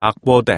악보대